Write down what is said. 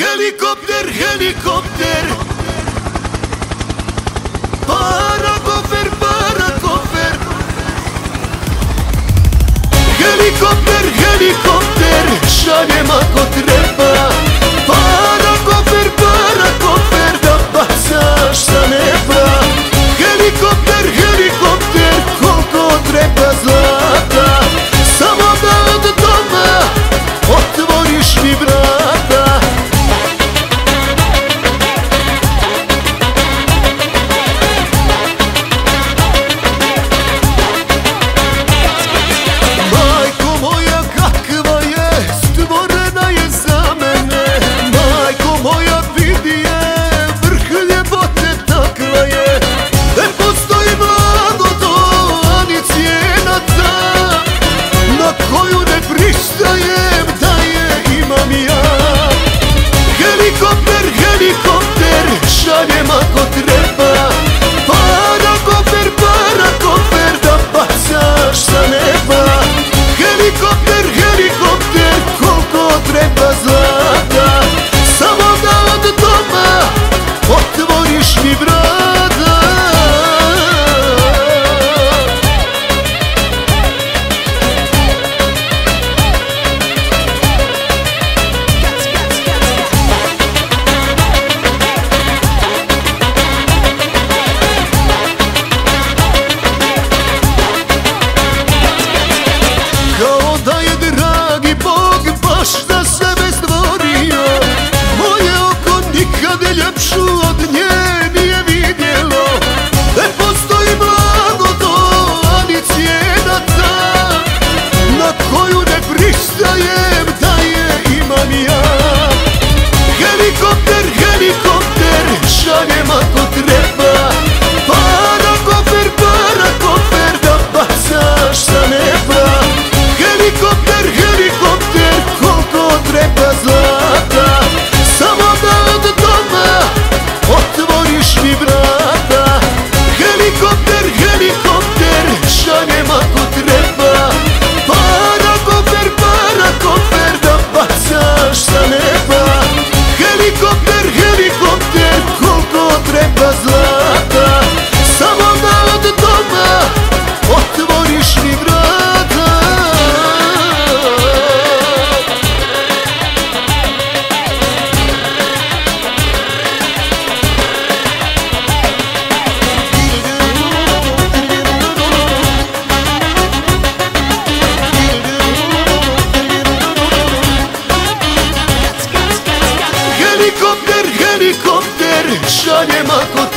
Helikopter, helikopter. Para kofer, para Helikopter, helikopter ako treba. helikopter, helikopter Şanema kotre Şalema şey kot